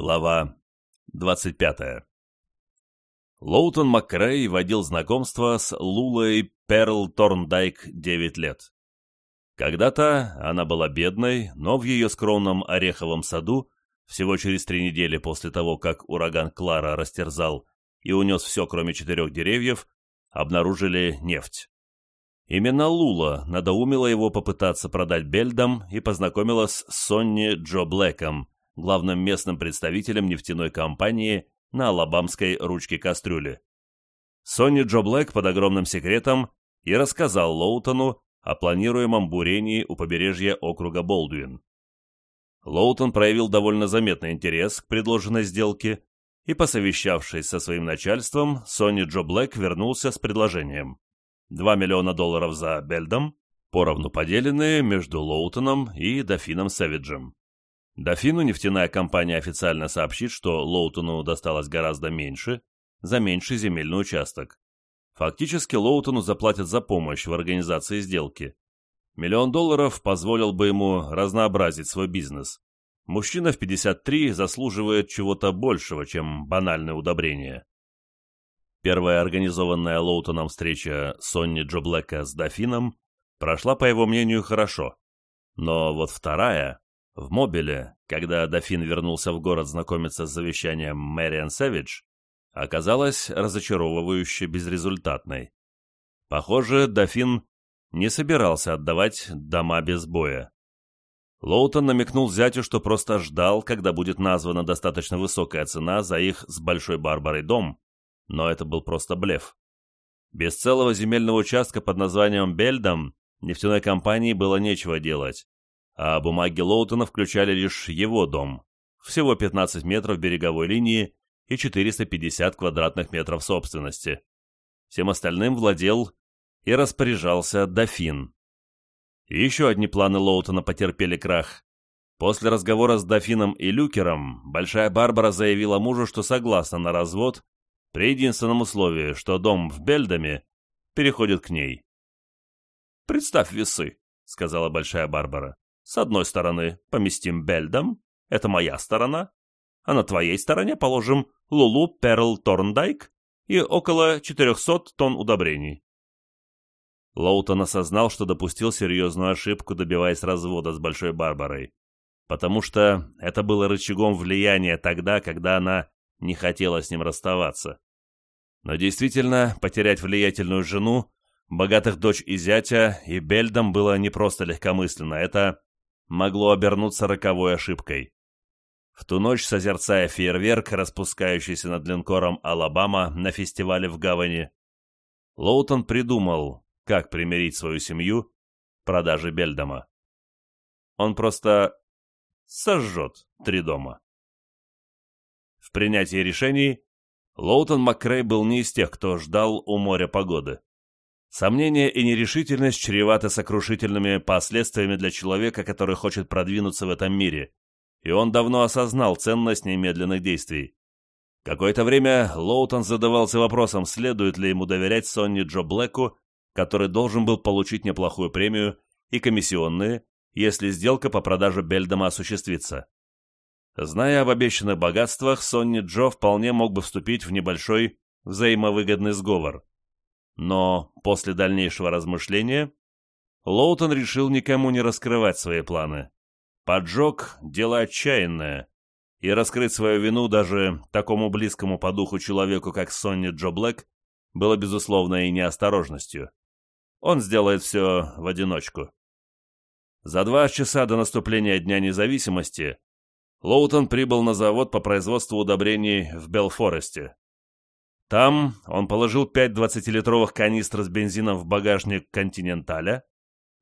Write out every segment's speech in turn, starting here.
Глава 25. Лоутон МакКрей водил знакомство с Лулой Перл Торндайк 9 лет. Когда-то она была бедной, но в ее скромном ореховом саду, всего через три недели после того, как ураган Клара растерзал и унес все, кроме четырех деревьев, обнаружили нефть. Именно Лула надоумила его попытаться продать Бельдам и познакомила с Сонни Джо Блэком, главным местным представителем нефтяной компании на алабамской ручке кастрюли. Сонни Джо Блэк под огромным секретом и рассказал Лоутону о планируемом бурении у побережья округа Болдуин. Лоутон проявил довольно заметный интерес к предложенной сделке, и, посовещавшись со своим начальством, Сонни Джо Блэк вернулся с предложением. 2 миллиона долларов за Бельдом, поровну поделенные между Лоутоном и Дофином Сэвиджем. Дофину нефтяная компания официально сообщит, что Лоутону досталось гораздо меньше, за меньший земельный участок. Фактически Лоутону заплатят за помощь в организации сделки. Миллион долларов позволил бы ему разнообразить свой бизнес. Мужчина в 53 заслуживает чего-то большего, чем банальное удобрение. Первая организованная Лоутоном встреча Сонни Джо Блэка с Дофином прошла, по его мнению, хорошо. Но вот вторая в Мобиле, когда дофин вернулся в город знакомиться с завещанием Мэриан Сэвидж, оказалась разочаровывающе безрезультатной. Похоже, дофин не собирался отдавать дома без боя. Лоутон намекнул зятю, что просто ждал, когда будет названа достаточно высокая цена за их с Большой Барбарой дом, но это был просто блеф. Без целого земельного участка под названием Бельдом нефтяной компании было нечего делать, а бумаги Лоутона включали лишь его дом, всего 15 метров береговой линии и 450 квадратных метров собственности. Всем остальным владел и распоряжался дофин. И еще одни планы Лоутона потерпели крах. После разговора с дофином и люкером Большая Барбара заявила мужу, что согласна на развод при единственном условии, что дом в Бельдаме переходит к ней. «Представь весы», — сказала Большая Барбара. С одной стороны поместим Бельдом, это моя сторона, а на твоей стороне положим Лулу Перл Торндайк и около 400 тонн удобрений. Лоутон осознал, что допустил серьезную ошибку, добиваясь развода с Большой Барбарой, потому что это было рычагом влияния тогда, когда она не хотела с ним расставаться. Но действительно, потерять влиятельную жену, богатых дочь и зятя и Бельдом было не просто легкомысленно, это могло обернуться роковой ошибкой. В ту ночь, созерцая фейерверк, распускающийся над линкором «Алабама» на фестивале в Гавани, Лоутон придумал, как примирить свою семью продажи Бельдома. Он просто сожжет три дома. В принятии решений Лоутон Макрей был не из тех, кто ждал у моря погоды. Сомнения и нерешительность чреваты сокрушительными последствиями для человека, который хочет продвинуться в этом мире, и он давно осознал ценность немедленных действий. Какое-то время Лоутон задавался вопросом, следует ли ему доверять Сонни Джо Блэку, который должен был получить неплохую премию и комиссионные, если сделка по продаже Бельдома осуществится. Зная об обещанных богатствах, Сонни Джо вполне мог бы вступить в небольшой взаимовыгодный сговор – но после дальнейшего размышления Лоутон решил никому не раскрывать свои планы. Поджог – дело отчаянное, и раскрыть свою вину даже такому близкому по духу человеку, как Сонни Джо Блэк, было безусловной неосторожностью. Он сделает все в одиночку. За два часа до наступления Дня независимости Лоутон прибыл на завод по производству удобрений в Белфоресте. Там он положил пять двадцатилитровых канистр с бензином в багажник «Континенталя»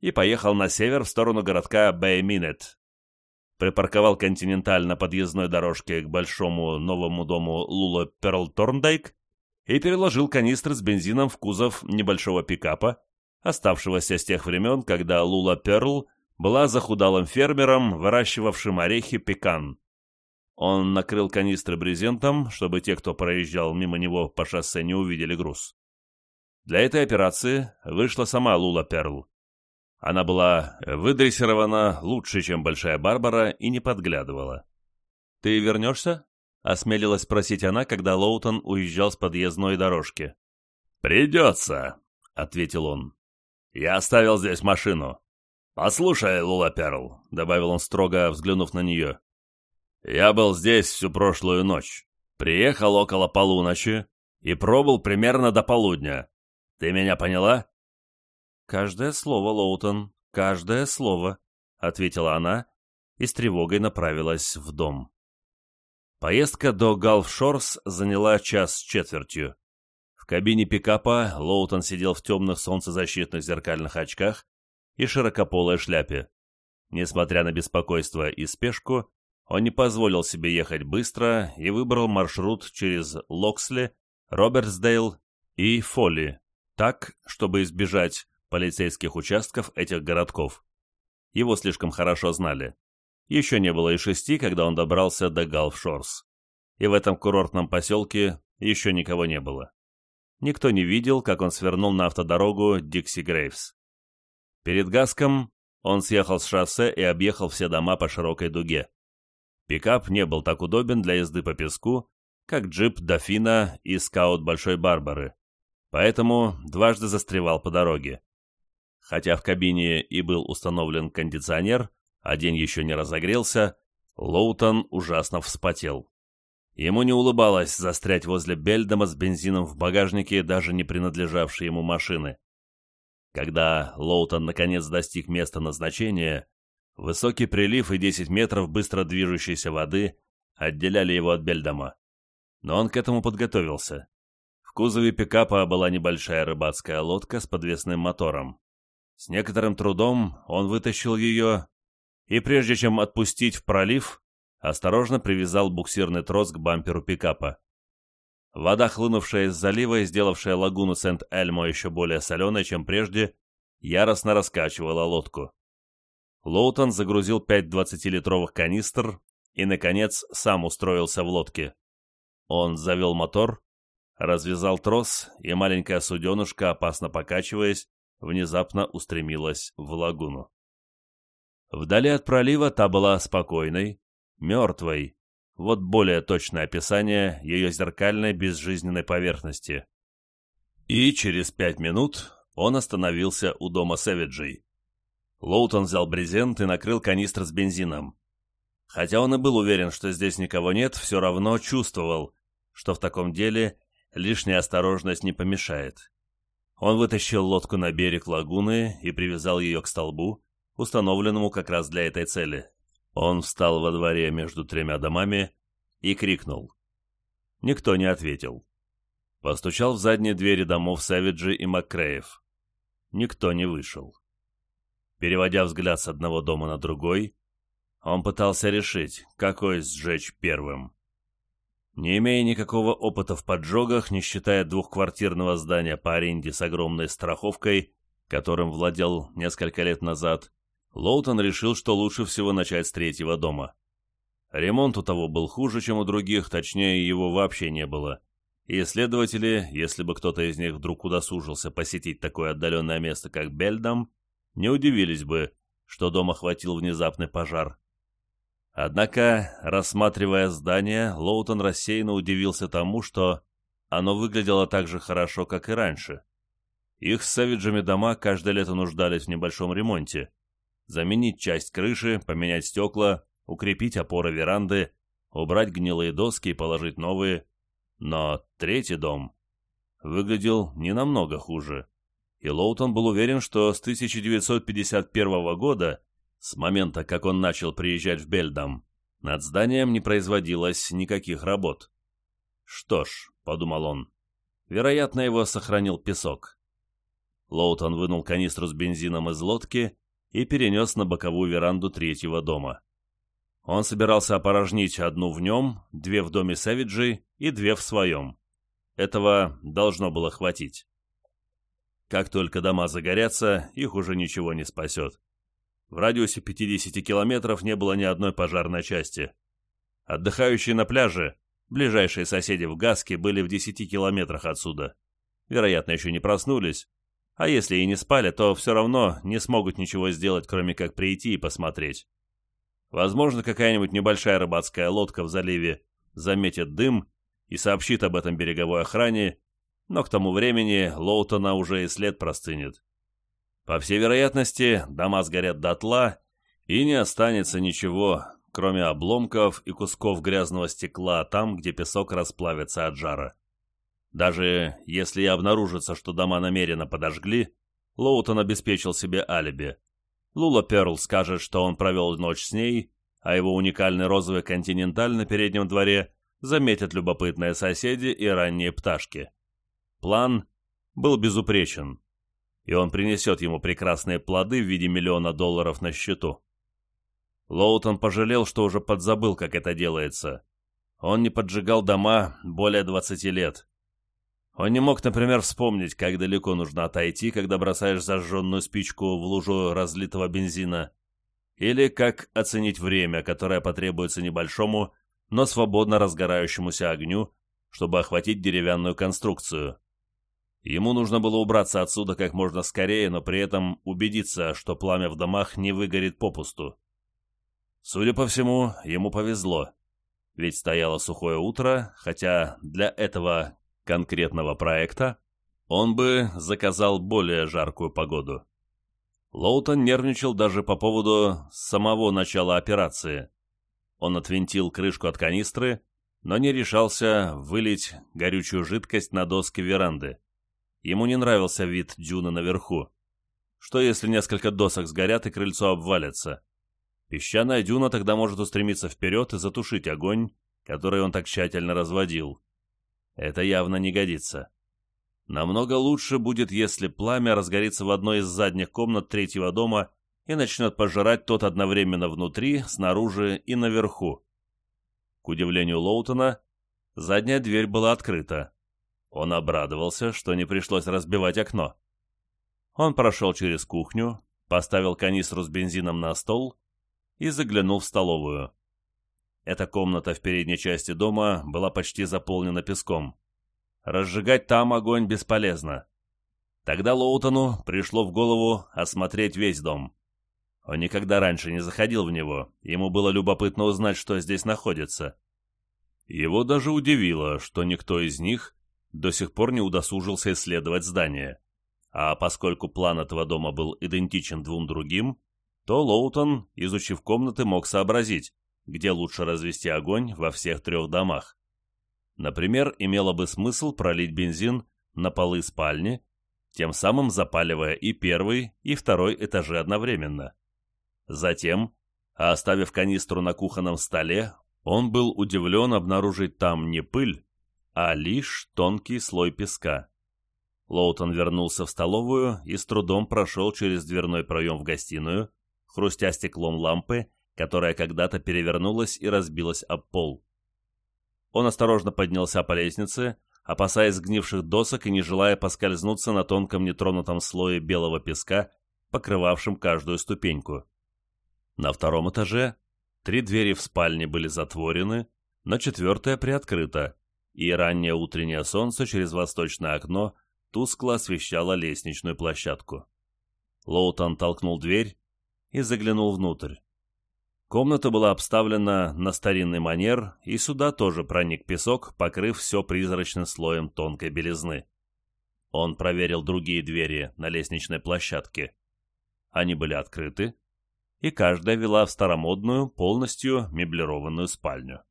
и поехал на север в сторону городка Бэй-Минет. Припарковал «Континенталь» на подъездной дорожке к большому новому дому Лула Перл Торндайк и переложил канистры с бензином в кузов небольшого пикапа, оставшегося с тех времен, когда Лула Перл была захудалым фермером, выращивавшим орехи пекан. Он накрыл канистры брезентом, чтобы те, кто проезжал мимо него по шоссе, не увидели груз. Для этой операции вышла сама Лула Перл. Она была выдрессирована лучше, чем Большая Барбара, и не подглядывала. «Ты вернешься?» — осмелилась спросить она, когда Лоутон уезжал с подъездной дорожки. «Придется», — ответил он. «Я оставил здесь машину. Послушай, Лула Перл», — добавил он строго, взглянув на нее. «Я был здесь всю прошлую ночь. Приехал около полуночи и пробыл примерно до полудня. Ты меня поняла?» «Каждое слово, Лоутон, каждое слово», — ответила она и с тревогой направилась в дом. Поездка до Галфшорс заняла час с четвертью. В кабине пикапа Лоутон сидел в темных солнцезащитных зеркальных очках и широкополой шляпе. Несмотря на беспокойство и спешку, он не позволил себе ехать быстро и выбрал маршрут через Локсли, Робертсдейл и Фолли, так, чтобы избежать полицейских участков этих городков. Его слишком хорошо знали. Еще не было и шести, когда он добрался до Галфшорс. И в этом курортном поселке еще никого не было. Никто не видел, как он свернул на автодорогу Дикси Грейвс. Перед Гаском он съехал с шоссе и объехал все дома по широкой дуге. Пикап не был так удобен для езды по песку, как джип Дофина и скаут Большой Барбары, поэтому дважды застревал по дороге. Хотя в кабине и был установлен кондиционер, а день еще не разогрелся, Лоутон ужасно вспотел. Ему не улыбалось застрять возле Бельдома с бензином в багажнике даже не принадлежавшей ему машины. Когда Лоутон наконец достиг места назначения, высокий прилив и 10 метров быстро движущейся воды отделяли его от Бельдома. Но он к этому подготовился. В кузове пикапа была небольшая рыбацкая лодка с подвесным мотором. С некоторым трудом он вытащил ее и, прежде чем отпустить в пролив, осторожно привязал буксирный трос к бамперу пикапа. Вода, хлынувшая из залива и сделавшая лагуну Сент-Эльмо еще более соленой, чем прежде, яростно раскачивала лодку. Лоутон загрузил пять 20-литровых канистр и, наконец, сам устроился в лодке. Он завел мотор, развязал трос, и маленькая суденушка, опасно покачиваясь, внезапно устремилась в лагуну. Вдали от пролива та была спокойной, мертвой, вот более точное описание ее зеркальной безжизненной поверхности. И через пять минут он остановился у дома Сэвиджей. Лоутон взял брезент и накрыл канистр с бензином. Хотя он и был уверен, что здесь никого нет, все равно чувствовал, что в таком деле лишняя осторожность не помешает. Он вытащил лодку на берег лагуны и привязал ее к столбу, установленному как раз для этой цели. Он встал во дворе между тремя домами и крикнул. Никто не ответил. Постучал в задние двери домов Сэвиджи и Маккреев. Никто не вышел. Переводя взгляд с одного дома на другой, он пытался решить, какой сжечь первым. Не имея никакого опыта в поджогах, не считая двухквартирного здания по аренде с огромной страховкой, которым владел несколько лет назад, Лоутон решил, что лучше всего начать с третьего дома. Ремонт у того был хуже, чем у других, точнее, его вообще не было. И исследователи, если бы кто-то из них вдруг удосужился посетить такое отдаленное место, как Бельдам, не удивились бы, что дом охватил внезапный пожар. Однако, рассматривая здание, Лоутон рассеянно удивился тому, что оно выглядело так же хорошо, как и раньше. Их с Сэвиджами дома каждое лето нуждались в небольшом ремонте заменить часть крыши, поменять стекла, укрепить опоры веранды, убрать гнилые доски и положить новые. Но третий дом выглядел не намного хуже. И Лоутон был уверен, что с 1951 года, с момента, как он начал приезжать в Бельдам, над зданием не производилось никаких работ. «Что ж», — подумал он, — вероятно, его сохранил песок. Лоутон вынул канистру с бензином из лодки и перенес на боковую веранду третьего дома. Он собирался опорожнить одну в нем, две в доме Сэвиджей и две в своем. Этого должно было хватить. Как только дома загорятся, их уже ничего не спасет. В радиусе 50 километров не было ни одной пожарной части. Отдыхающие на пляже, ближайшие соседи в Гаске, были в 10 километрах отсюда. Вероятно, еще не проснулись, а если и не спали, то все равно не смогут ничего сделать, кроме как прийти и посмотреть. Возможно, какая-нибудь небольшая рыбацкая лодка в заливе заметит дым и сообщит об этом береговой охране, но к тому времени Лоутона уже и след простынет. По всей вероятности, дома сгорят дотла, и не останется ничего, кроме обломков и кусков грязного стекла там, где песок расплавится от жара. Даже если и обнаружится, что дома намеренно подожгли, Лоутон обеспечил себе алиби. Лула Перл скажет, что он провел ночь с ней, а его уникальный розовый континенталь на переднем дворе заметят любопытные соседи и ранние пташки. План был безупречен, и он принесет ему прекрасные плоды в виде миллиона долларов на счету. Лоутон пожалел, что уже подзабыл, как это делается. Он не поджигал дома более 20 лет. Он не мог, например, вспомнить, как далеко нужно отойти, когда бросаешь зажженную спичку в лужу разлитого бензина, или как оценить время, которое потребуется небольшому, но свободно разгорающемуся огню, чтобы охватить деревянную конструкцию. Ему нужно было убраться отсюда как можно скорее, но при этом убедиться, что пламя в домах не выгорит попусту. Судя по всему, ему повезло, ведь стояло сухое утро, хотя для этого конкретного проекта, он бы заказал более жаркую погоду. Лоутон нервничал даже по поводу самого начала операции. Он отвинтил крышку от канистры, но не решался вылить горючую жидкость на доски веранды. Ему не нравился вид дюны наверху. Что если несколько досок сгорят и крыльцо обвалится? Песчаная дюна тогда может устремиться вперед и затушить огонь, который он так тщательно разводил. Это явно не годится. Намного лучше будет, если пламя разгорится в одной из задних комнат третьего дома и начнет пожирать тот одновременно внутри, снаружи и наверху. К удивлению Лоутона, задняя дверь была открыта. Он обрадовался, что не пришлось разбивать окно. Он прошел через кухню, поставил канистру с бензином на стол и заглянул в столовую. Эта комната в передней части дома была почти заполнена песком. Разжигать там огонь бесполезно. Тогда Лоутону пришло в голову осмотреть весь дом. Он никогда раньше не заходил в него, ему было любопытно узнать, что здесь находится. Его даже удивило, что никто из них до сих пор не удосужился исследовать здание. А поскольку план этого дома был идентичен двум другим, то Лоутон, изучив комнаты, мог сообразить, где лучше развести огонь во всех трех домах. Например, имело бы смысл пролить бензин на полы спальни, тем самым запаливая и первый, и второй этажи одновременно. Затем, оставив канистру на кухонном столе, он был удивлен обнаружить там не пыль, а лишь тонкий слой песка. Лоутон вернулся в столовую и с трудом прошел через дверной проем в гостиную, хрустя стеклом лампы которая когда-то перевернулась и разбилась об пол. Он осторожно поднялся по лестнице, опасаясь сгнивших досок и не желая поскользнуться на тонком нетронутом слое белого песка, покрывавшем каждую ступеньку. На втором этаже три двери в спальне были затворены, но четвертая приоткрыта, и раннее утреннее солнце через восточное окно тускло освещало лестничную площадку. Лоутон толкнул дверь и заглянул внутрь. Комната была обставлена на старинный манер, и сюда тоже проник песок, покрыв все призрачным слоем тонкой белизны. Он проверил другие двери на лестничной площадке. Они были открыты, и каждая вела в старомодную, полностью меблированную спальню.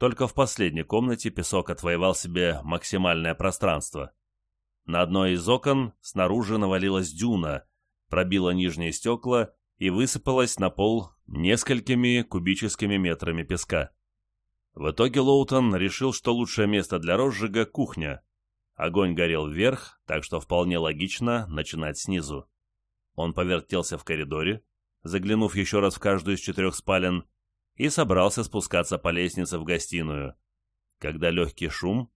Только в последней комнате песок отвоевал себе максимальное пространство. На одной из окон снаружи навалилась дюна, пробила нижние стекла и высыпалась на пол несколькими кубическими метрами песка. В итоге Лоутон решил, что лучшее место для розжига – кухня. Огонь горел вверх, так что вполне логично начинать снизу. Он повертелся в коридоре, заглянув еще раз в каждую из четырех спален, и собрался спускаться по лестнице в гостиную, когда легкий шум,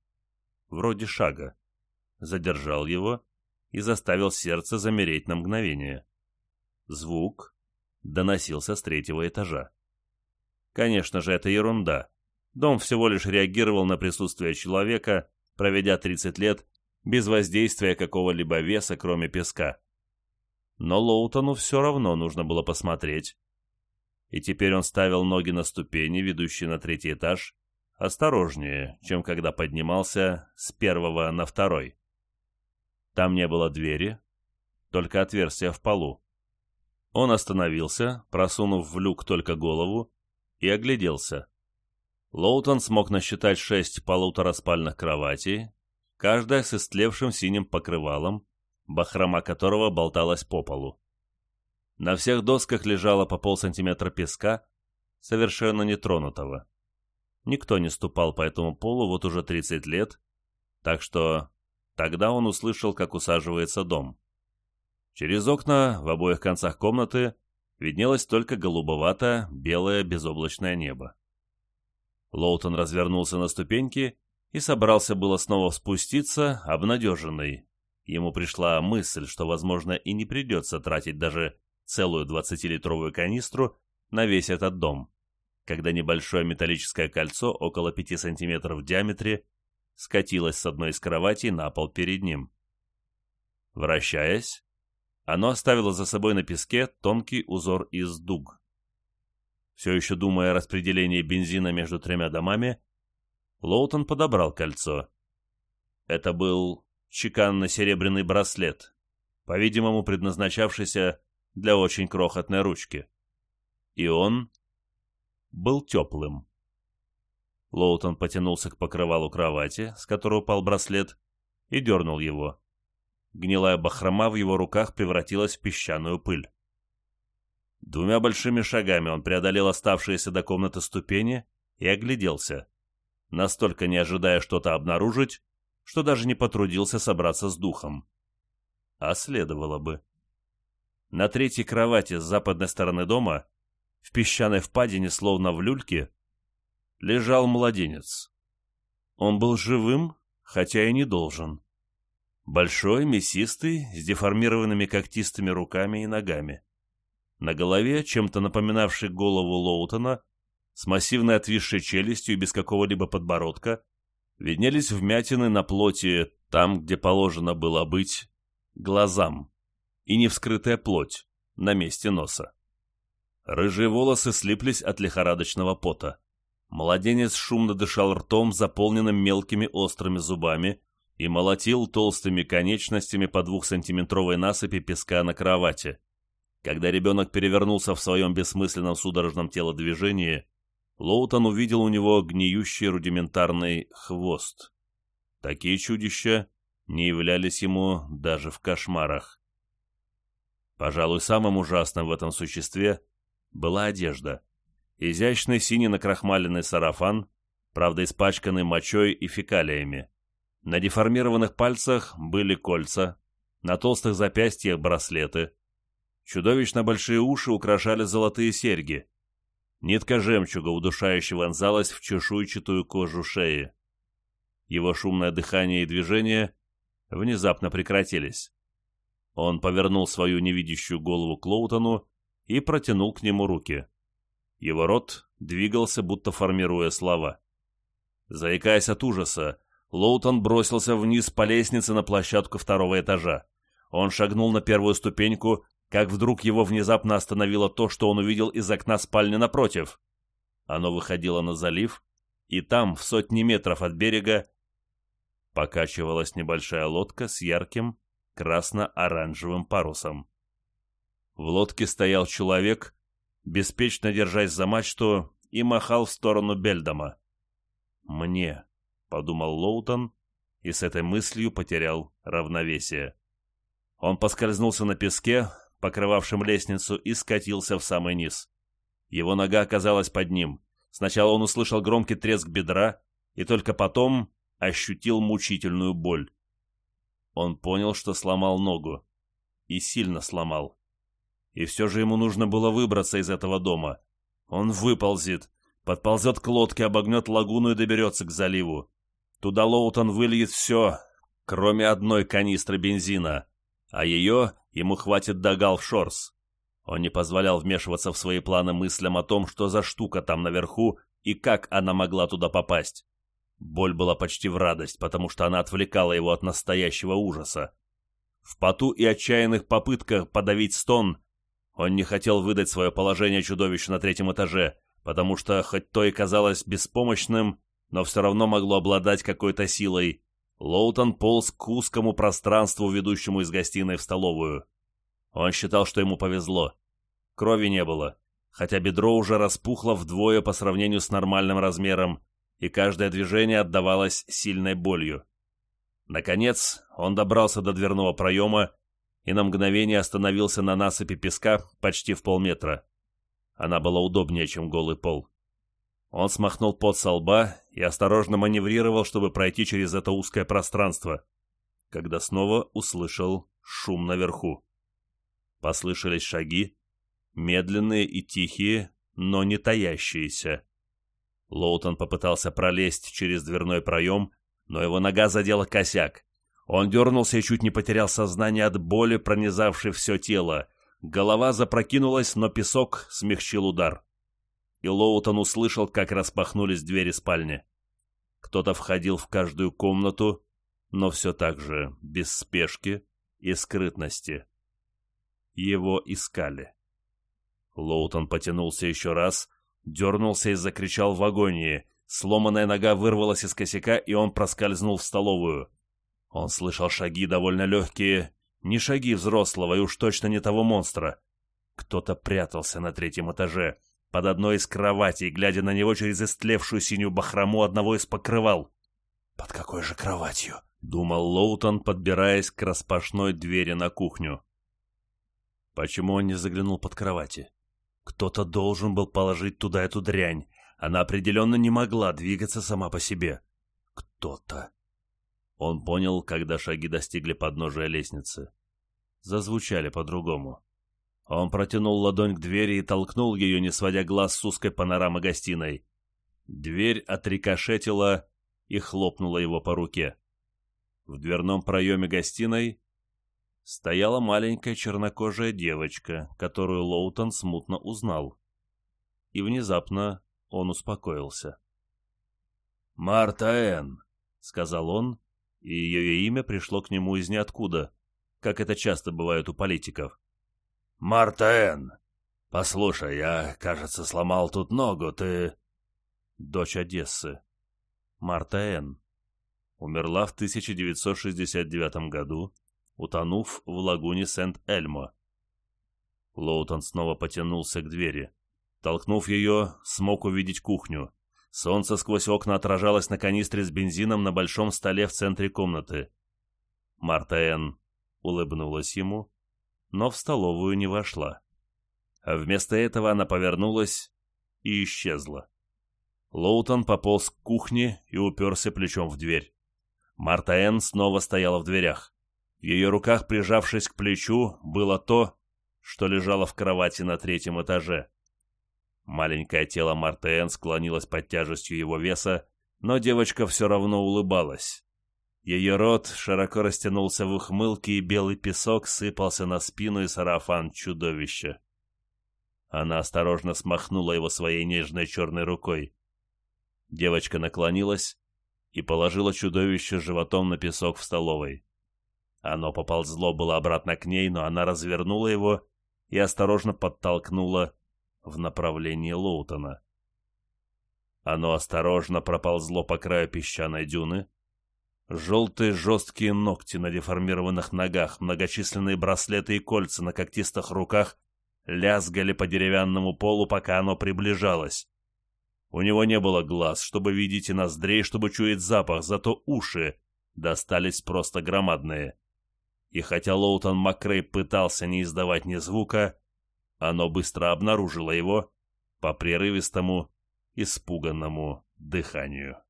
вроде шага, задержал его и заставил сердце замереть на мгновение. Звук, доносился с третьего этажа. Конечно же, это ерунда. Дом всего лишь реагировал на присутствие человека, проведя 30 лет без воздействия какого-либо веса, кроме песка. Но Лоутону все равно нужно было посмотреть. И теперь он ставил ноги на ступени, ведущие на третий этаж, осторожнее, чем когда поднимался с первого на второй. Там не было двери, только отверстие в полу. Он остановился, просунув в люк только голову, и огляделся. Лоутон смог насчитать шесть полутораспальных кроватей, каждая с истлевшим синим покрывалом, бахрома которого болталась по полу. На всех досках лежало по полсантиметра песка, совершенно нетронутого. Никто не ступал по этому полу вот уже 30 лет, так что тогда он услышал, как усаживается дом. Через окна в обоих концах комнаты виднелось только голубовато-белое безоблачное небо. Лоутон развернулся на ступеньки и собрался было снова спуститься, обнадеженный. Ему пришла мысль, что, возможно, и не придется тратить даже целую двадцатилитровую канистру на весь этот дом, когда небольшое металлическое кольцо около пяти сантиметров в диаметре скатилось с одной из кроватей на пол перед ним. Вращаясь, оно оставило за собой на песке тонкий узор из дуг. Все еще думая о распределении бензина между тремя домами, Лоутон подобрал кольцо. Это был чеканно-серебряный браслет, по-видимому, предназначавшийся для очень крохотной ручки. И он был теплым. Лоутон потянулся к покрывалу кровати, с которого упал браслет, и дернул его. Гнилая бахрома в его руках превратилась в песчаную пыль. Двумя большими шагами он преодолел оставшиеся до комнаты ступени и огляделся, настолько не ожидая что-то обнаружить, что даже не потрудился собраться с духом. А следовало бы. На третьей кровати с западной стороны дома, в песчаной впадине, словно в люльке, лежал младенец. Он был живым, хотя и не должен. Большой, мясистый, с деформированными когтистыми руками и ногами. На голове, чем-то напоминавший голову Лоутона, с массивной отвисшей челюстью и без какого-либо подбородка, виднелись вмятины на плоти там, где положено было быть, глазам и невскрытая плоть на месте носа. Рыжие волосы слиплись от лихорадочного пота. Младенец шумно дышал ртом, заполненным мелкими острыми зубами, и молотил толстыми конечностями по двухсантиметровой насыпи песка на кровати. Когда ребенок перевернулся в своем бессмысленном судорожном телодвижении, Лоутон увидел у него гниющий рудиментарный хвост. Такие чудища не являлись ему даже в кошмарах. Пожалуй, самым ужасным в этом существе была одежда. Изящный синий накрахмаленный сарафан, правда испачканный мочой и фекалиями. На деформированных пальцах были кольца, на толстых запястьях браслеты. Чудовищно большие уши украшали золотые серьги. Нитка жемчуга удушающе вонзалась в чешуйчатую кожу шеи. Его шумное дыхание и движение внезапно прекратились. Он повернул свою невидящую голову к Лоутону и протянул к нему руки. Его рот двигался, будто формируя слова. Заикаясь от ужаса, Лоутон бросился вниз по лестнице на площадку второго этажа. Он шагнул на первую ступеньку, как вдруг его внезапно остановило то, что он увидел из окна спальни напротив. Оно выходило на залив, и там, в сотни метров от берега, покачивалась небольшая лодка с ярким, красно-оранжевым парусом. В лодке стоял человек, беспечно держась за мачту, и махал в сторону Бельдома. «Мне», — подумал Лоутон, и с этой мыслью потерял равновесие. Он поскользнулся на песке, покрывавшем лестницу, и скатился в самый низ. Его нога оказалась под ним. Сначала он услышал громкий треск бедра, и только потом ощутил мучительную боль. Он понял, что сломал ногу. И сильно сломал. И все же ему нужно было выбраться из этого дома. Он выползет, подползет к лодке, обогнет лагуну и доберется к заливу. Туда Лоутон выльет все, кроме одной канистры бензина, а ее ему хватит до Галфшорс. Он не позволял вмешиваться в свои планы мыслям о том, что за штука там наверху и как она могла туда попасть. Боль была почти в радость, потому что она отвлекала его от настоящего ужаса. В поту и отчаянных попытках подавить стон Он не хотел выдать свое положение чудовищу на третьем этаже, потому что, хоть то и казалось беспомощным, но все равно могло обладать какой-то силой, Лоутон полз к узкому пространству, ведущему из гостиной в столовую. Он считал, что ему повезло. Крови не было, хотя бедро уже распухло вдвое по сравнению с нормальным размером, и каждое движение отдавалось сильной болью. Наконец, он добрался до дверного проема и на мгновение остановился на насыпи песка почти в полметра. Она была удобнее, чем голый пол. Он смахнул пот со лба и осторожно маневрировал, чтобы пройти через это узкое пространство, когда снова услышал шум наверху. Послышались шаги, медленные и тихие, но не таящиеся. Лоутон попытался пролезть через дверной проем, но его нога задела косяк. Он дернулся и чуть не потерял сознание от боли, пронизавшей все тело. Голова запрокинулась, но песок смягчил удар. И Лоутон услышал, как распахнулись двери спальни. Кто-то входил в каждую комнату, но все так же, без спешки и скрытности. Его искали. Лоутон потянулся еще раз, дернулся и закричал в агонии. Сломанная нога вырвалась из косяка, и он проскользнул в столовую. Он слышал шаги довольно легкие, не шаги взрослого и уж точно не того монстра. Кто-то прятался на третьем этаже, под одной из кроватей, глядя на него через истлевшую синюю бахрому одного из покрывал. «Под какой же кроватью?» — думал Лоутон, подбираясь к распашной двери на кухню. Почему он не заглянул под кровати? Кто-то должен был положить туда эту дрянь. Она определенно не могла двигаться сама по себе. Кто-то. Он понял, когда шаги достигли подножия лестницы. Зазвучали по-другому. Он протянул ладонь к двери и толкнул ее, не сводя глаз с узкой панорамы гостиной. Дверь отрикошетила и хлопнула его по руке. В дверном проеме гостиной стояла маленькая чернокожая девочка, которую Лоутон смутно узнал. И внезапно он успокоился. «Марта Энн», — сказал он, и ее имя пришло к нему из ниоткуда, как это часто бывает у политиков. «Марта Энн, послушай, я, кажется, сломал тут ногу, ты...» Дочь Одессы. Марта Энн. Умерла в 1969 году утонув в лагуне Сент-Эльмо. Лоутон снова потянулся к двери. Толкнув ее, смог увидеть кухню. Солнце сквозь окна отражалось на канистре с бензином на большом столе в центре комнаты. Марта Энн улыбнулась ему, но в столовую не вошла. А вместо этого она повернулась и исчезла. Лоутон пополз к кухне и уперся плечом в дверь. Марта Энн снова стояла в дверях. В ее руках, прижавшись к плечу, было то, что лежало в кровати на третьем этаже. Маленькое тело Мартен склонилось под тяжестью его веса, но девочка все равно улыбалась. Ее рот широко растянулся в ухмылке, и белый песок сыпался на спину и сарафан чудовища. Она осторожно смахнула его своей нежной черной рукой. Девочка наклонилась и положила чудовище животом на песок в столовой. Оно поползло было обратно к ней, но она развернула его и осторожно подтолкнула в направлении Лоутона. Оно осторожно проползло по краю песчаной дюны. Желтые жесткие ногти на деформированных ногах, многочисленные браслеты и кольца на когтистых руках лязгали по деревянному полу, пока оно приближалось. У него не было глаз, чтобы видеть и ноздрей, чтобы чуять запах, зато уши достались просто громадные и хотя Лоутон Макрей пытался не издавать ни звука, оно быстро обнаружило его по прерывистому, испуганному дыханию.